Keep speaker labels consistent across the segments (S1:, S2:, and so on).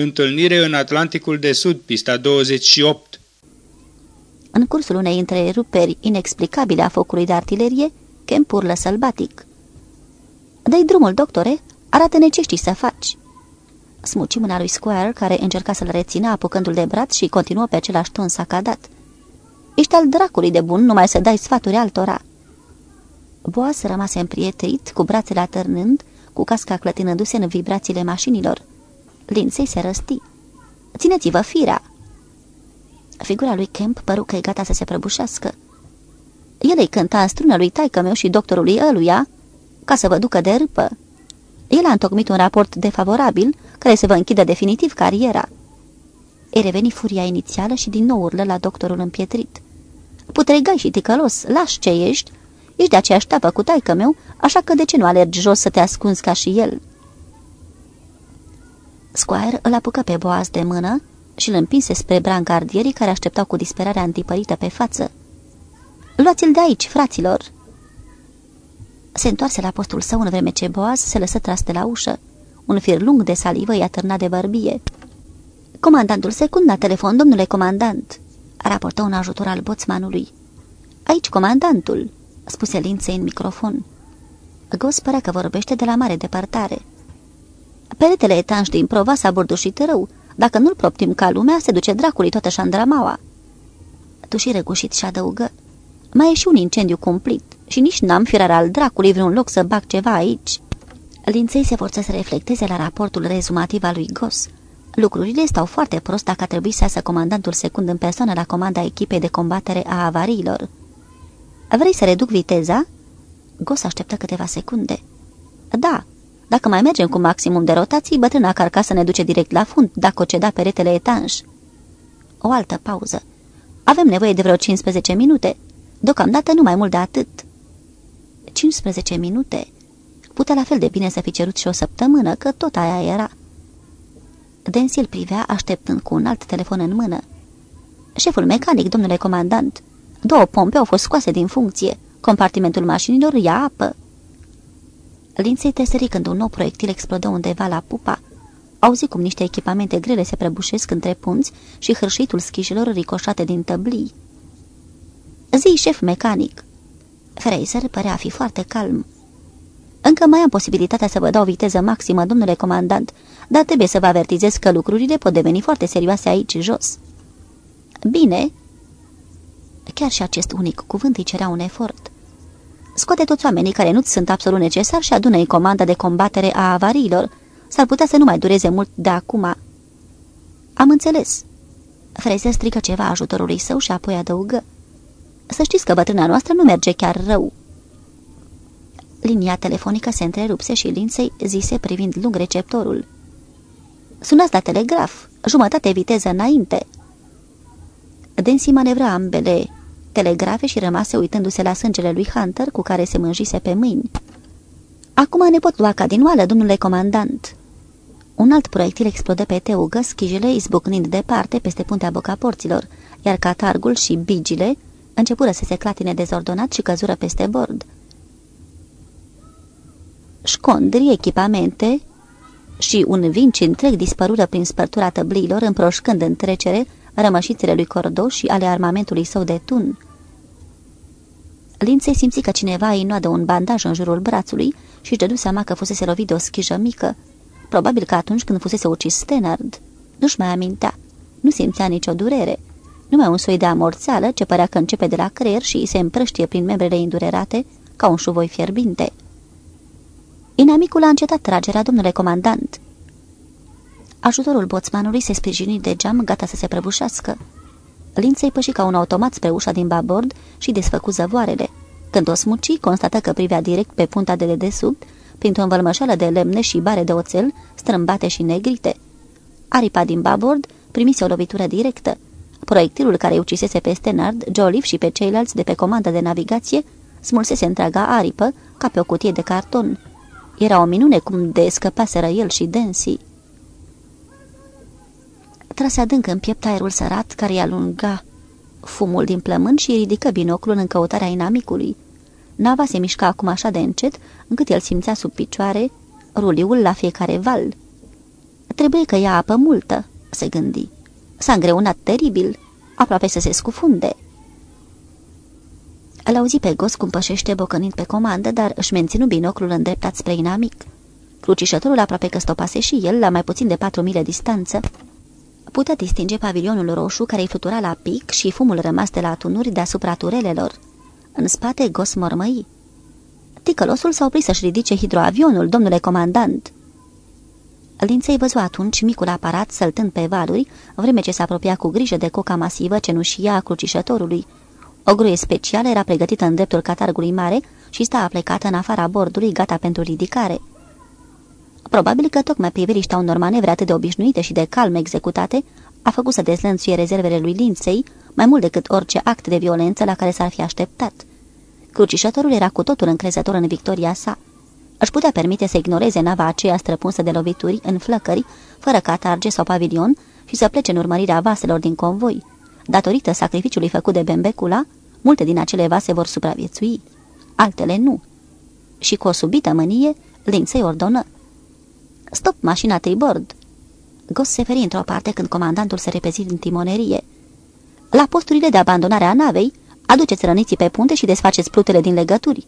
S1: Întâlnire în Atlanticul de Sud, pista 28
S2: În cursul unei întreruperi inexplicabile a focului de artilerie, Kemp urlă sălbatic. Dă-i drumul, doctore, arată-ne ce știi să faci." Smuci mâna lui Square, care încerca să-l rețină apucându-l de braț și continuă pe același ton sacadat. Ești al dracului de bun, numai să dai sfaturi altora." Boaz rămase împrietrit, cu brațele atârnând, cu casca clătinându-se în vibrațiile mașinilor. Linței se răsti. Țineți-vă firea!" Figura lui Kemp păru că e gata să se prăbușească. El îi cânta în strună lui taică meu și doctorului ăluia, ca să vă ducă de râpă. El a întocmit un raport defavorabil, care să vă închidă definitiv cariera. E reveni furia inițială și din nou urlă la doctorul împietrit. Putregai și ticălos, lași ce ești, Ești de aceeași tapă cu taică meu, așa că de ce nu alergi jos să te ascunzi ca și el?" Squire îl apucă pe Boaz de mână și îl împinse spre brancardierii care așteptau cu disperarea antipărită pe față. Luați-l de aici, fraților!" Se întoarse la postul său în vreme ce Boaz se lăsă tras de la ușă. Un fir lung de salivă i-a târnat de bărbie. Comandantul secund la telefon, domnule comandant!" raportă un ajutor al boțmanului. Aici comandantul!" spuse Linței în microfon. Gos părea că vorbește de la mare depărtare. Peretele etanș din prova s-a burdușit rău. Dacă nu-l proptim ca lumea, se duce dracului toată șandramaua. Tuși răgușit și adăugă. Mai e și un incendiu cumplit și nici n-am firar al dracului vreun loc să bag ceva aici. Linței se forță să reflecteze la raportul rezumativ al lui Gos. Lucrurile stau foarte prost dacă a trebuit să iasă comandantul secund în persoană la comanda echipei de combatere a avariilor. Vrei să reduc viteza?" Gos așteptă câteva secunde. Da, dacă mai mergem cu maximum de rotații, bătrâna carcasă ne duce direct la fund, dacă o ceda peretele etanș." O altă pauză. Avem nevoie de vreo 15 minute. Deocamdată nu mai mult de atât." 15 minute? Putea la fel de bine să fi cerut și o săptămână, că tot aia era." Densil privea, așteptând cu un alt telefon în mână. Șeful mecanic, domnule comandant." Două pompe au fost scoase din funcție. Compartimentul mașinilor ia apă. Linței tesări când un nou proiectil explodă undeva la pupa. Auzi cum niște echipamente grele se prăbușesc între punți și hârșitul schișilor ricoșate din tăblii. Zi, șef mecanic. Fraser părea a fi foarte calm. Încă mai am posibilitatea să vă dau viteză maximă, domnule comandant, dar trebuie să vă avertizez că lucrurile pot deveni foarte serioase aici jos. Bine, Chiar și acest unic cuvânt îi cerea un efort. Scoate toți oamenii care nu sunt absolut necesari și adună-i comanda de combatere a avariilor. S-ar putea să nu mai dureze mult de acum. Am înțeles. Fraser strică ceva ajutorului său și apoi adăugă. Să știți că bătrâna noastră nu merge chiar rău. Linia telefonică se întrerupse și Linței zise privind lung receptorul. Sunați la telegraf, jumătate viteză înainte. Densi manevra ambele telegrafe și rămase uitându-se la sângele lui Hunter cu care se mânjise pe mâini. Acum ne pot lua ca din oală, domnule comandant." Un alt proiectil explodă pe teugă, schijele izbucnind departe peste puntea bocaporților, iar catargul și bigile începură să se clatine dezordonat și căzură peste bord. Școndri, echipamente și un vinci întreg dispărură prin spărtura tăbliilor, împroșcând în trecere rămășițele lui Cordo și ale armamentului său de tun. Linței simți că cineva îi noadă un bandaj în jurul brațului și își dădu seama că fusese lovit de o schijă mică. Probabil că atunci când fusese ucis Stenard. Nu-și mai amintea. Nu simțea nicio durere. Numai un soi de amorțeală ce părea că începe de la creier și se împrăștie prin membrele indurerate ca un șuvoi fierbinte. Inamicul a încetat tragerea, domnule comandant. Ajutorul boțmanului se sprijini de geam, gata să se prăbușească. Linței păși ca un automat spre ușa din babord și desfăcu zăvoarele. Când o smuci, constată că privea direct pe punta de dedesubt, printr-o învălmășală de lemne și bare de oțel, strâmbate și negrite. Aripa din babord primise o lovitură directă. Proiectilul care ucisese pe Stenard, Joliffe și pe ceilalți de pe comanda de navigație smulsese întreaga aripă ca pe o cutie de carton. Era o minune cum de scăpaseră el și Densi trase adânc în piept aerul sărat care îi alunga fumul din plămân și ridică binoclul în căutarea inamicului. Nava se mișca acum așa de încet, încât el simțea sub picioare ruliul la fiecare val. Trebuie că ia apă multă, se gândi. S-a îngreunat teribil, aproape să se scufunde. Îl auzi pe gos cum pășește bocănind pe comandă, dar își menținu binoclul îndreptat spre inamic. Crucișătorul aproape că stopase și el, la mai puțin de patru mile distanță. Putea distinge pavilionul roșu care îi flutura la pic și fumul rămas de la tunuri deasupra turelelor. În spate, gos mormăi. Ticălosul s-a oprit să-și ridice hidroavionul, domnule comandant. Linței văzu atunci micul aparat săltând pe valuri, vreme ce se apropia cu grijă de coca masivă cenușia a crucișătorului. O gruie specială era pregătită în dreptul catargului mare și sta aplecată în afara bordului, gata pentru ridicare. Probabil că tocmai priveliștea unor manevre atât de obișnuite și de calm executate a făcut să dezlănțuie rezervele lui Linței mai mult decât orice act de violență la care s-ar fi așteptat. Crucișătorul era cu totul încrezător în victoria sa. Își putea permite să ignoreze nava aceea străpunsă de lovituri în flăcări, fără catarge sau pavilion, și să plece în urmărirea vaselor din convoi. Datorită sacrificiului făcut de Bembecula, multe din acele vase vor supraviețui, altele nu. Și cu o subită mânie, Linței ordonă. Stop mașina tribord! Gos se feri într-o parte când comandantul se repezi în timonerie. La posturile de abandonare a navei, aduceți răniții pe punte și desfaceți plutele din legături.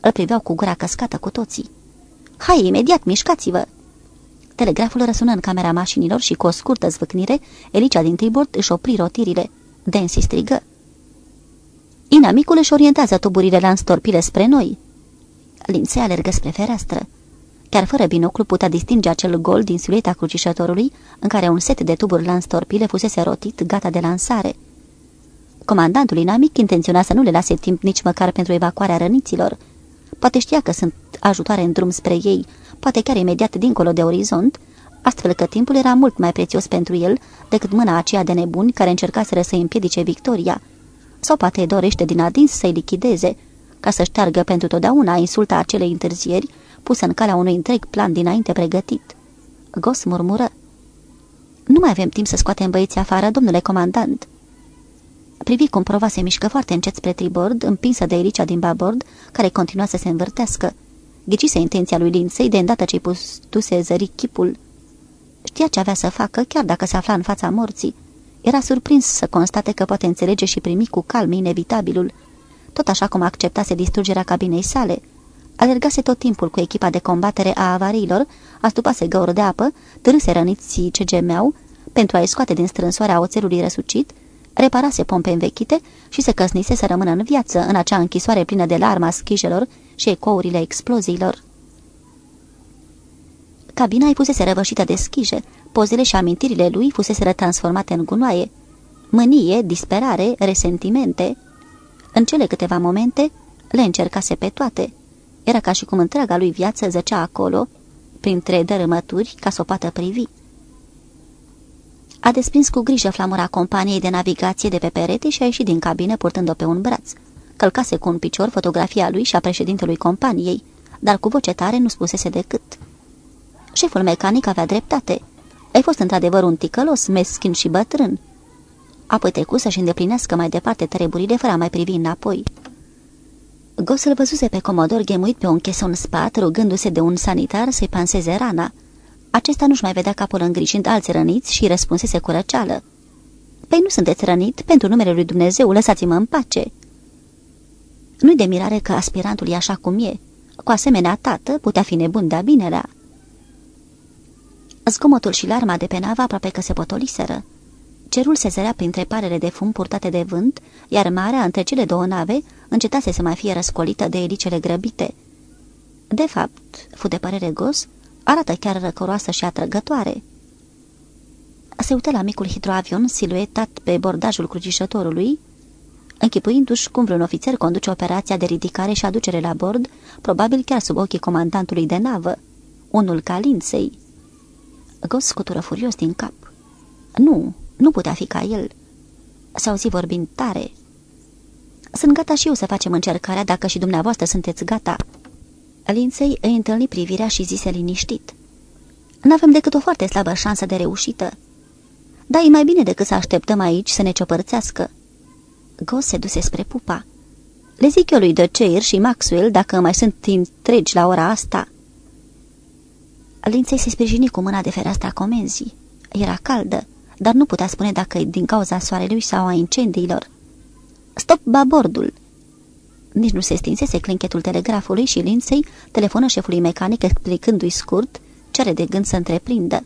S2: Îl priveau cu gura căscată cu toții. Hai, imediat, mișcați-vă! Telegraful răsună în camera mașinilor și cu o scurtă zvâcnire, Elicea din tribord își opri rotirile. Densi strigă. Inamicul își orientează tuburile la înstorpile spre noi. Linței alergă spre fereastră. Chiar fără binoclu putea distinge acel gol din silueta crucișătorului, în care un set de tuburi la înstorpile fusese rotit, gata de lansare. Comandantul inamic intenționa să nu le lase timp nici măcar pentru evacuarea răniților. Poate știa că sunt ajutoare în drum spre ei, poate chiar imediat dincolo de orizont, astfel că timpul era mult mai prețios pentru el decât mâna aceea de nebuni care încercaseră să-i împiedice victoria. Sau poate dorește din adins să-i lichideze, ca să șteargă pentru totdeauna insulta acelei întârzieri pusă în calea unui întreg plan dinainte pregătit. Gos murmură. Nu mai avem timp să scoatem băieții afară, domnule comandant." Privi cum prova se mișcă foarte încet spre tribord, împinsă de Elicea din babord, care continua să se învârtească. Ghicise intenția lui Linței de îndată ce-i pustuse zări chipul. Știa ce avea să facă, chiar dacă se afla în fața morții. Era surprins să constate că poate înțelege și primi cu calm inevitabilul, tot așa cum acceptase distrugerea cabinei sale. Alergase tot timpul cu echipa de combatere a avariilor, astupase găuri de apă, târâse răniții ce gemeau, pentru a-i scoate din strânsoarea oțelului răsucit, reparase pompe învechite și se căsnise să rămână în viață în acea închisoare plină de larma schijelor și ecourile exploziilor. Cabina îi fusese răvășită de schije, pozele și amintirile lui fusese transformate în gunoaie. Mânie, disperare, resentimente. În cele câteva momente le încercase pe toate. Era ca și cum întreaga lui viață zăcea acolo, printre dărâmături, ca să o poată privi. A desprins cu grijă flamura companiei de navigație de pe perete și a ieșit din cabină purtând-o pe un braț. Călcase cu un picior fotografia lui și a președintelui companiei, dar cu voce tare nu spusese decât. Șeful mecanic avea dreptate. Ai fost într-adevăr un ticălos, meschin și bătrân. Apoi trecu să-și îndeplinească mai departe treburile fără a mai privi înapoi. Gos îl văzuse pe comodor ghemuit pe un cheson spat, rugându-se de un sanitar să-i panseze rana. Acesta nu-și mai vedea capul îngrijind alți răniți și răspunsese cu răceală. Păi nu sunteți rănit? Pentru numele lui Dumnezeu, lăsați-mă în pace!" Nu-i de mirare că aspirantul e așa cum e. Cu asemenea tată putea fi nebun de-a binelea. Zgomotul și larma de pe navă aproape că se potoliseră. Cerul se zărea printre parele de fum purtate de vânt, iar marea, între cele două nave, încetase să mai fie răscolită de elicele grăbite. De fapt, fu de părere gos, arată chiar răcoroasă și atrăgătoare. Se uită la micul hidroavion siluetat pe bordajul crucișătorului, închipuindu-și cum vreun ofițer conduce operația de ridicare și aducere la bord, probabil chiar sub ochii comandantului de navă, unul ca Linței. Gos scutură furios din cap. Nu, nu putea fi ca el. S-au zi vorbind tare. Sunt gata și eu să facem încercarea dacă și dumneavoastră sunteți gata. Linței îi întâlni privirea și zise liniștit. N-avem decât o foarte slabă șansă de reușită. Da, e mai bine decât să așteptăm aici să ne ciopărțească. Gos se duse spre pupa. Le zic eu lui De Ceir și Maxwell dacă mai sunt întregi la ora asta. Linței se sprijini cu mâna de fereastra comenzii. Era caldă, dar nu putea spune dacă e din cauza soarelui sau a incendiilor. Stop babordul!" Nici nu se stinsese clinchetul telegrafului și Linței telefonă șefului mecanic explicându-i scurt ce are de gând să întreprindă.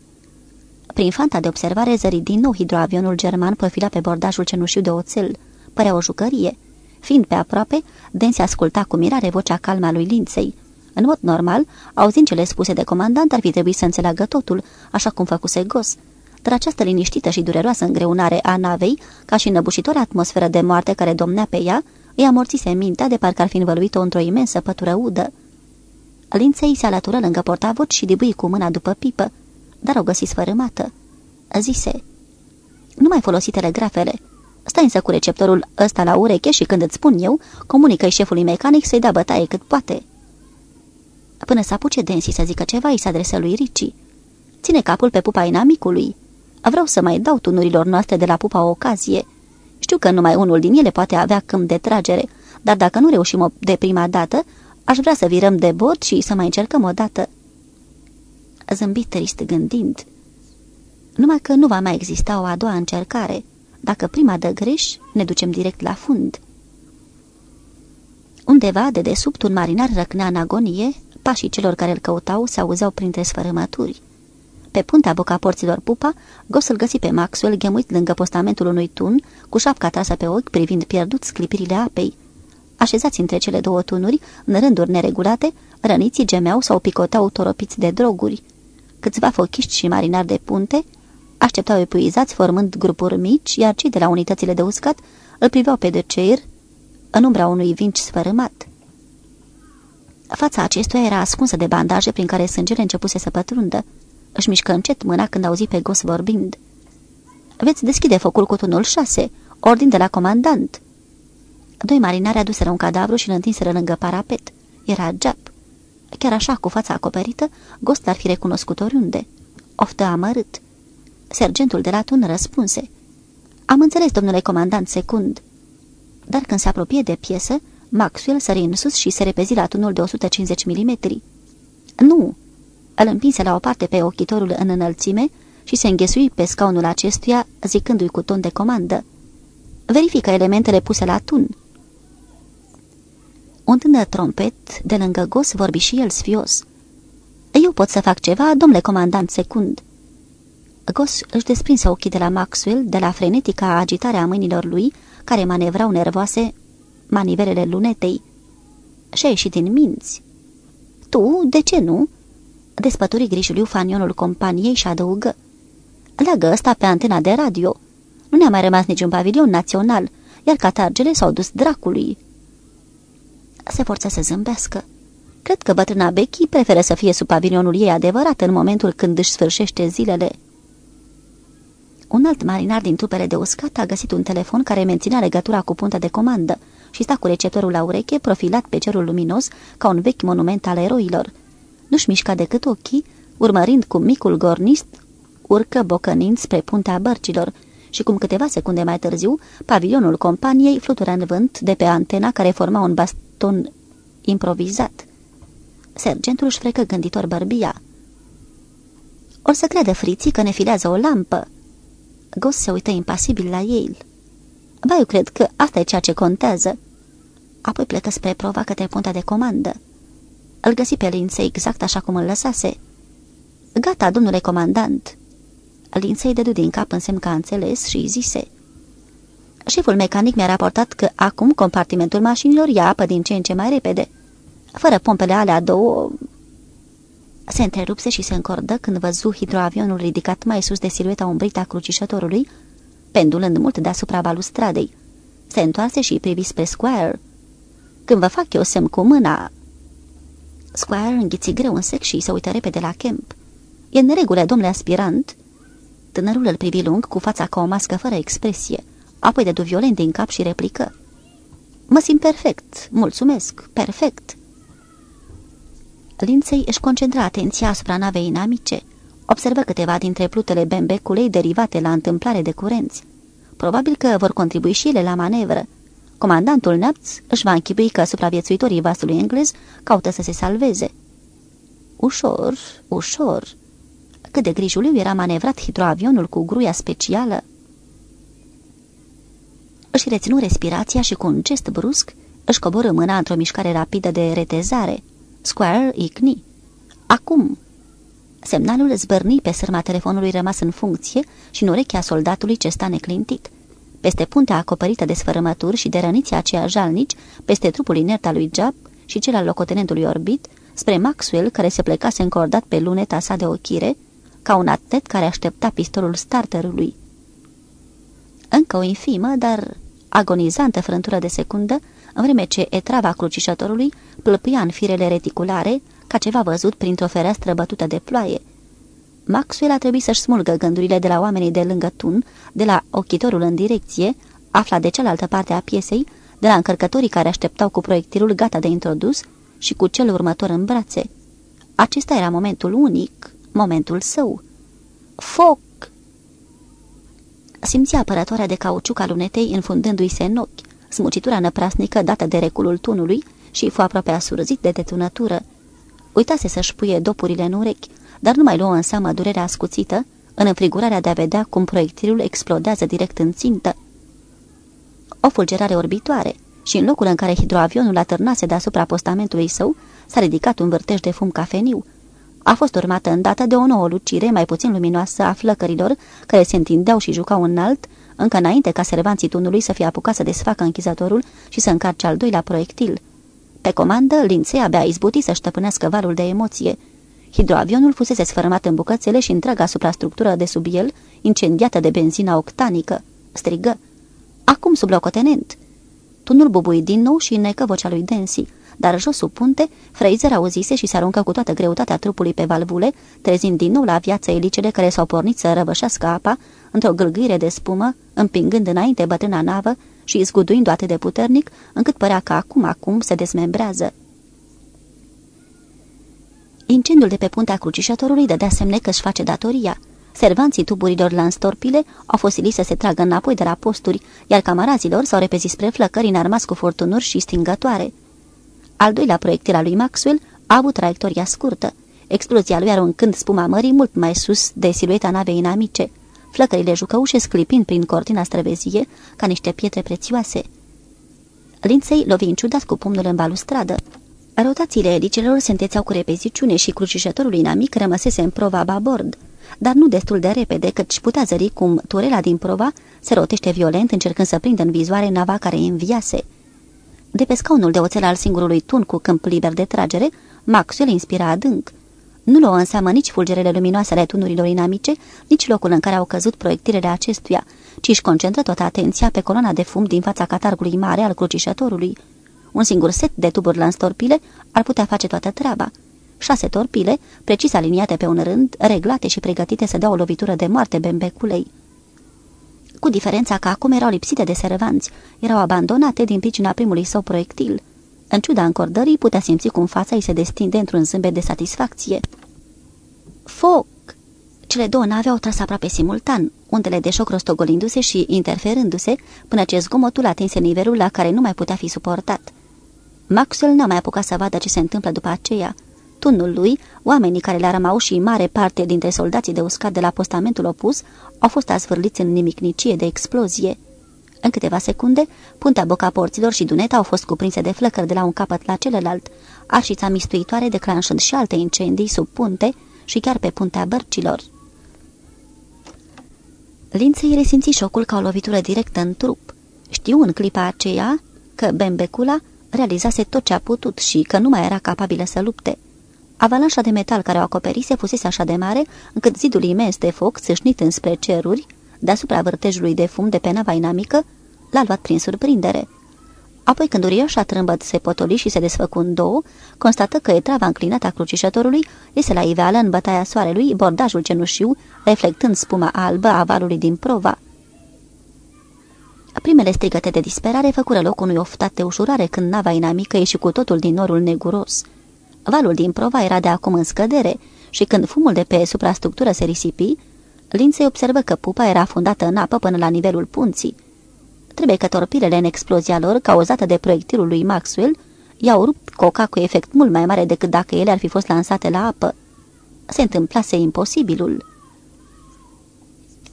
S2: Prin fanta de observare zări din nou hidroavionul german profilat pe bordajul cenușiu de oțel. Părea o jucărie. Fiind pe aproape, Densi asculta cu mirare vocea calmă a lui Linței. În mod normal, auzind cele spuse de comandant, ar fi trebuit să înțeleagă totul, așa cum făcuse Gos. Dar această liniștită și dureroasă îngreunare a navei, ca și înăbușitoare atmosferă de moarte care domnea pe ea, îi amorțise mintea de parcă ar fi învăluit-o într-o imensă pătură udă. Linței se alătură lângă portavoci și dibui cu mâna după pipă, dar o găsi sfărâmată. Zise, nu mai folosi telegrafele. Stai însă cu receptorul ăsta la ureche și când îți spun eu, comunică șefului mecanic să-i dea bătaie cât poate. Până să apuce Densi să zică ceva, îi se adresă lui Ricci. Ține capul pe pupa inamicului. Vreau să mai dau tunurilor noastre de la pupa o ocazie. Știu că numai unul din ele poate avea câmp de tragere, dar dacă nu reușim de prima dată, aș vrea să virăm de bord și să mai încercăm o dată. Zâmbit trist gândind. Numai că nu va mai exista o a doua încercare. Dacă prima dă greș, ne ducem direct la fund. Undeva de desubt un marinar răcnea în agonie, pașii celor care îl căutau se auzeau printre sfărâmături. Pe puntea boca porților pupa, Gos îl găsi pe Maxwell ghemuit lângă postamentul unui tun, cu șapca trasă pe ochi privind pierdut sclipirile apei. Așezați între cele două tunuri, în rânduri neregulate, răniții gemeau sau picoteau toropiți de droguri. Câțiva fochiști și marinari de punte așteptau epuizați formând grupuri mici, iar cei de la unitățile de uscat îl priveau pe de ceir în umbra unui vinci sfărâmat. Fața acestuia era ascunsă de bandaje prin care sângele începuse să pătrundă. Își mișcă încet mâna când auzi pe Gos vorbind. Veți deschide focul cu tunul șase, ordin de la comandant." Doi marinari aduseră un cadavru și îl întinseră lângă parapet. Era Jap. Chiar așa, cu fața acoperită, Ghost ar fi recunoscut oriunde. Oftă amărât. Sergentul de la tun răspunse. Am înțeles, domnule comandant, secund." Dar când se apropie de piesă, Maxwell sări în sus și se repezi la tunul de 150 mm. Nu!" Îl împinse la o parte pe ochitorul în înălțime și se înghesui pe scaunul acestuia, zicându-i cu ton de comandă. Verifică elementele puse la tun." Un tânăr trompet, de lângă gos, vorbi și el sfios. Eu pot să fac ceva, domnule comandant secund." Gos își desprinse ochii de la Maxwell, de la frenetica agitare a mâinilor lui, care manevrau nervoase manivelele lunetei. Și-a ieșit din minți. Tu, de ce nu?" Despături grișuliu fanionul companiei și adăugă. Leagă ăsta pe antena de radio. Nu ne-a mai rămas niciun pavilion național, iar catargele s-au dus dracului." Se forță să zâmbească. Cred că bătrâna Becky preferă să fie sub pavilionul ei adevărat în momentul când își sfârșește zilele. Un alt marinar din trupele de uscat a găsit un telefon care menținea legătura cu punta de comandă și sta cu receptorul la ureche, profilat pe cerul luminos, ca un vechi monument al eroilor. Nu-și mișca decât ochii, urmărind cum micul gornist urcă bocănind spre puntea bărcilor și cum câteva secunde mai târziu, pavilionul companiei flutura în vânt de pe antena care forma un baston improvizat. Sergentul își frecă gânditor bărbia. O să crede friții că ne filează o lampă. Gos se uită impasibil la ei. Ba, eu cred că asta e ceea ce contează. Apoi plecă spre prova către puntea de comandă. Îl găsi pe Linței exact așa cum îl lăsase. Gata, domnule comandant." Linței dădu din cap în semn că a înțeles și zise. Șeful mecanic mi-a raportat că acum compartimentul mașinilor ia apă din ce în ce mai repede. Fără pompele alea două... Se întrerupse și se încordă când văzu hidroavionul ridicat mai sus de silueta umbrită a crucișătorului, pendulând mult deasupra balustradei. Se întoarse și privi spre Square. Când vă fac eu semn cu mâna... Square înghiți greu în sec și se uită repede la Kemp. E în regulă, domnule aspirant?" Tânărul îl privi lung, cu fața ca o mască fără expresie. Apoi dădu violent din cap și replică. Mă simt perfect, mulțumesc, perfect." Linței își concentra atenția asupra navei inamice. Observă câteva dintre plutele bembecului derivate la întâmplare de curenți. Probabil că vor contribui și ele la manevră. Comandantul Neapț își va închipui că supraviețuitorii vasului englez caută să se salveze. Ușor, ușor. Cât de grijuliu era manevrat hidroavionul cu gruia specială. Își reținu respirația și cu un gest brusc își coboră mâna într-o mișcare rapidă de retezare. Square icni. Acum! Semnalul zbărni pe sârma telefonului rămas în funcție și în urechea soldatului ce sta neclintit. Peste puntea acoperită de sfărămături și de răniții aceia jalnici, peste trupul inert al lui Jab și cel al locotenentului Orbit, spre Maxwell, care se plecase încordat pe luneta sa de ochire, ca un atlet care aștepta pistolul starterului. Încă o infimă, dar agonizantă frântură de secundă, în vreme ce etrava crucișătorului plăpâia în firele reticulare, ca ceva văzut printr-o fereastră bătută de ploaie. Maxwell a trebuit să-și smulgă gândurile de la oamenii de lângă tun, de la ochitorul în direcție, afla de cealaltă parte a piesei, de la încărcătorii care așteptau cu proiectilul gata de introdus și cu cel următor în brațe. Acesta era momentul unic, momentul său. Foc! Simțea apărătoarea de cauciuc al lunetei înfundându-i se în ochi, smucitura năprasnică dată de reculul tunului și fu aproape asurzit de detunătură. Uitase să-și puie dopurile în urechi, dar nu mai luă în seamă durerea ascuțită, în înfrigurarea de a vedea cum proiectilul explodează direct în țintă. O fulgerare orbitoare și în locul în care hidroavionul atârnase deasupra postamentului său, s-a ridicat un vârtej de fum cafeniu. A fost urmată îndată de o nouă lucire mai puțin luminoasă a flăcărilor care se întindeau și jucau înalt, încă înainte ca servanții tunului să fie apucat să desfacă închizătorul și să încarce al doilea proiectil. Pe comandă, Linței abia izbuti să ștăpânească valul de emoție. Hidroavionul fusese sfărâmat în bucățele și întreaga suprastructură de sub el, incendiată de benzina octanică. Strigă. Acum sub locotenent! Tunul bubui din nou și înnecă vocea lui Densi, dar jos sub punte, Fraser auzise și se aruncă cu toată greutatea trupului pe valvule, trezind din nou la viață elicele care s-au pornit să răvășească apa într-o gâlgâire de spumă, împingând înainte bătrâna navă și zguduind atât de puternic, încât părea că acum-acum se desmembrează. Incendiul de pe puntea crucișătorului dădea semne că își face datoria. Servanții tuburilor la înstorpile au fost siliți să se tragă înapoi de la posturi, iar camarazilor s-au repezit spre flăcări înarmați cu furtunuri și stingătoare. Al doilea proiectil al lui Maxwell a avut traiectoria scurtă. Explozia lui aruncând spuma mării mult mai sus de silueta navei inamice flăcările jucăușe sclipind prin cortina străvezie ca niște pietre prețioase. Linței lovi ciudat cu pumnul în balustradă. Rotațiile elicelor se întețeau cu repeziciune și crucișătorul inamic rămăsese în prova babord, dar nu destul de repede, căci putea zări cum turela din prova se rotește violent încercând să prindă în vizoare nava care înviase. De pe scaunul de oțel al singurului tun cu câmp liber de tragere, Maxwell inspira adânc. Nu luă în seamă nici fulgerele luminoase ale tunurilor inamice, nici locul în care au căzut proiectilele acestuia, ci își concentră toată atenția pe coloana de fum din fața catargului mare al crucișătorului. Un singur set de tuburi la înstorpile ar putea face toată treaba. Șase torpile, precis aliniate pe un rând, reglate și pregătite să dea o lovitură de moarte bembeculei. Cu diferența că acum erau lipsite de servanți, erau abandonate din pricina primului său proiectil – în ciuda încordării, putea simți cum fața îi se destinde într-un zâmbet de satisfacție. Foc! Cele două nave au tras aproape simultan, undele de șoc rostogolindu-se și interferându-se, până ce zgomotul atinse nivelul la care nu mai putea fi suportat. Maxwell n-a mai apucat să vadă ce se întâmplă după aceea. Tunul lui, oamenii care le-a rămau și mare parte dintre soldații de uscat de la postamentul opus, au fost azvârliți în nimicnicie de explozie. În câteva secunde, puntea boca porților și duneta au fost cuprinse de flăcări de la un capăt la celălalt, arșița mistuitoare declanșând și alte incendii sub punte și chiar pe puntea bărcilor. Linței resimți șocul ca o lovitură directă în trup. Știu în clipa aceea că Bembecula realizase tot ce a putut și că nu mai era capabilă să lupte. Avalanșa de metal care o acoperise fusese așa de mare, încât zidul imens de foc, țâșnit înspre ceruri, deasupra vârtejului de fum de pe nava inamică, l-a luat prin surprindere. Apoi când uriașa trâmbăt se potoli și se desfăcu în două, constată că etrava înclinată a crucișătorului iese la iveală în bătaia soarelui bordajul cenușiu, reflectând spuma albă a valului din prova. Primele strigăte de disperare făcură loc unui oftat de ușurare când nava inamică ieși cu totul din norul neguros. Valul din prova era de acum în scădere și când fumul de pe suprastructură se risipi, Lindsay observă că pupa era fundată în apă până la nivelul punții. Trebuie că torpilele în explozia lor, cauzată de proiectilul lui Maxwell, i-au rupt coca cu efect mult mai mare decât dacă ele ar fi fost lansate la apă. Se întâmplase imposibilul.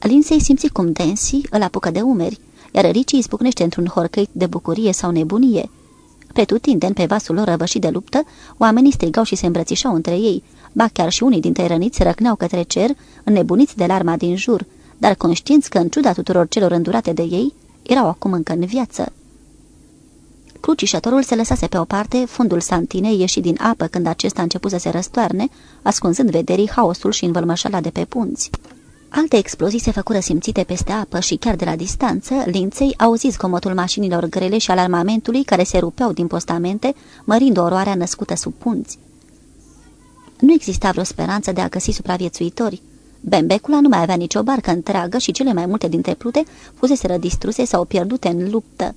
S2: Linsei simți cum Densi îl apucă de umeri, iar Ricci izbucnește într-un horcăit de bucurie sau nebunie. Pretutindeni pe vasul lor răvășit de luptă, oamenii strigau și se îmbrățișau între ei, ba chiar și unii dintre răniți răcneau către cer, înnebuniți de larma din jur, dar conștienți că, în ciuda tuturor celor îndurate de ei, erau acum încă în viață. Crucișătorul se lăsase pe o parte, fundul Santinei ieși din apă când acesta a început să se răstoarne, ascunzând vederii haosul și învălmășala de pe punți. Alte explozii se făcură simțite peste apă și chiar de la distanță, linței auziți comotul mașinilor grele și al armamentului care se rupeau din postamente, mărind oroarea născută sub punți. Nu exista vreo speranță de a găsi supraviețuitori. Bembecula nu mai avea nicio barcă întreagă și cele mai multe dintre plute fuseseră distruse sau pierdute în luptă.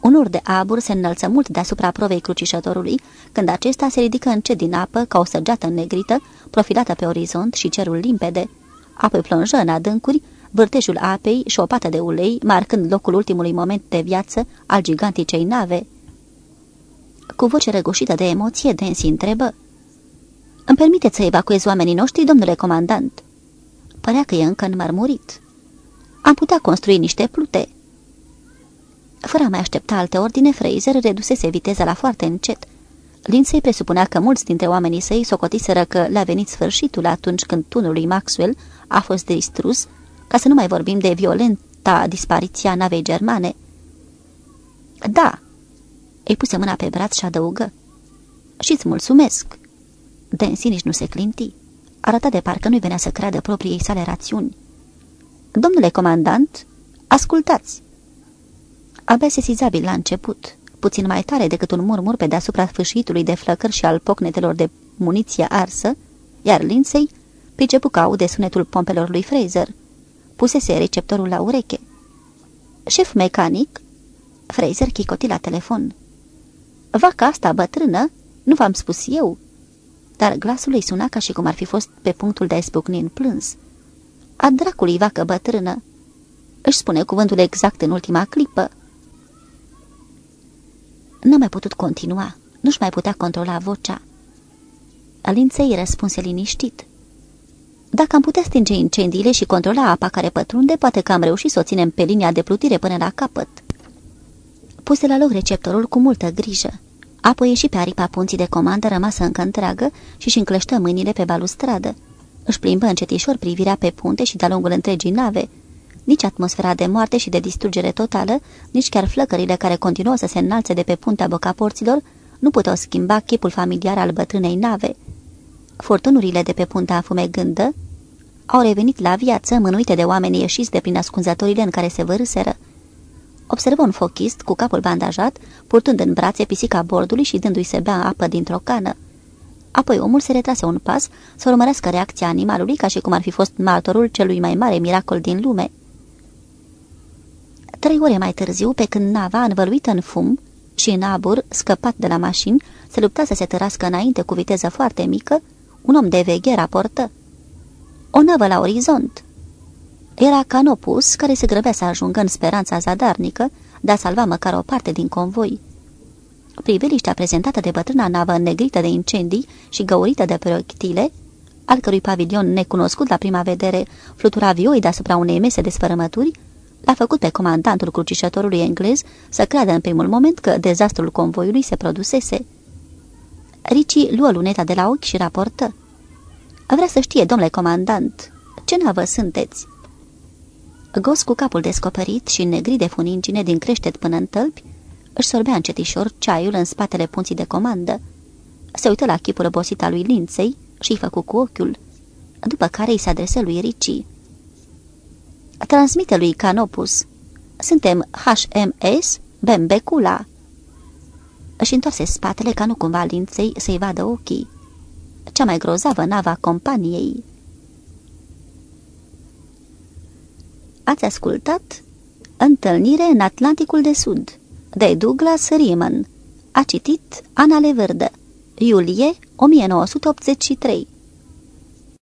S2: Un ur de abur se înălță mult deasupra provei crucișătorului, când acesta se ridică încet din apă ca o săgeată negrită, profilată pe orizont și cerul limpede. Apoi plonjă în adâncuri, vârtejul apei și o pată de ulei, marcând locul ultimului moment de viață al giganticei nave. Cu voce răgușită de emoție, Densi întrebă. Îmi permiteți să evacuez oamenii noștri, domnule comandant?" Părea că e încă înmărmurit. Am putea construi niște plute." Fără a mai aștepta alte ordine, Fraser redusese viteza la foarte încet. Lindsay presupunea că mulți dintre oamenii săi socotiseră că le-a venit sfârșitul atunci când tunul lui Maxwell a fost distrus, ca să nu mai vorbim de violenta dispariția navei germane. Da!" Îi puse mâna pe braț și adăugă. Și-ți mulțumesc!" Densi nici nu se clinti. Arăta de parcă nu-i venea să creadă propriei sale rațiuni. Domnule comandant, ascultați!" Abia sesizabil la început, puțin mai tare decât un murmur pe deasupra sfârșitului de flăcări și al pocnetelor de muniție arsă, iar Lindsay pricepu că aude sunetul pompelor lui Fraser. Pusese receptorul la ureche. Șef mecanic? Fraser chicoti la telefon. Vaca asta bătrână? Nu v-am spus eu?" Dar glasul îi suna ca și cum ar fi fost pe punctul de a izbucni în plâns. A dracului vacă bătrână!" Își spune cuvântul exact în ultima clipă. N-a mai putut continua. Nu-și mai putea controla vocea. Alinței răspunse liniștit. Dacă am putea stinge incendiile și controla apa care pătrunde, poate că am reușit să o ținem pe linia de plutire până la capăt. Puse la loc receptorul cu multă grijă. Apoi ieși pe aripa punții de comandă rămasă încă întreagă și-și încleștă mâinile pe balustradă. Își plimbă încetișor privirea pe punte și de-a lungul întregii nave, nici atmosfera de moarte și de distrugere totală, nici chiar flăcările care continuau să se înalțe de pe puntea bocaporților, nu puteau schimba chipul familiar al bătrânei nave. Furtunurile de pe puntea fumegândă au revenit la viață, mânuite de oameni ieșiți de prin ascunzătorile în care se vărâseră. Observă un fochist cu capul bandajat, purtând în brațe pisica bordului și dându-i să bea apă dintr-o cană. Apoi omul se retrase un pas să urmărească reacția animalului ca și cum ar fi fost martorul celui mai mare miracol din lume. Trei ore mai târziu, pe când nava, învăluită în fum și în abur, scăpat de la mașini, se lupta să se tărască înainte cu viteză foarte mică, un om de veghe raportă. O navă la orizont. Era Canopus, care se grăbea să ajungă în speranța zadarnică de a salva măcar o parte din convoi. Priveliștea prezentată de bătrâna navă negrită de incendii și găurită de proiectile, al cărui pavilion necunoscut la prima vedere flutura vioi deasupra unei mese de sfărămături, l-a făcut pe comandantul crucișătorului englez să creadă în primul moment că dezastrul convoiului se produsese. Ricci luă luneta de la ochi și raportă. Vrea să știe, domnule comandant, ce navă sunteți?" Gos cu capul descoperit și negri de funingine din creștet până în tălpi, își sorbea încetișor ceaiul în spatele punții de comandă. Se uită la chipul obosit al lui Linței și-i făcu cu ochiul, după care îi se adresă lui Ricci. Transmite lui Canopus. Suntem HMS Bembecula. Își întoarse spatele ca nu cumva Linței să-i vadă ochii. Cea mai grozavă nava companiei. Ați ascultat? Întâlnire în Atlanticul de Sud de Douglas Riemann A citit Ana Leverdă Iulie 1983